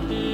I'll.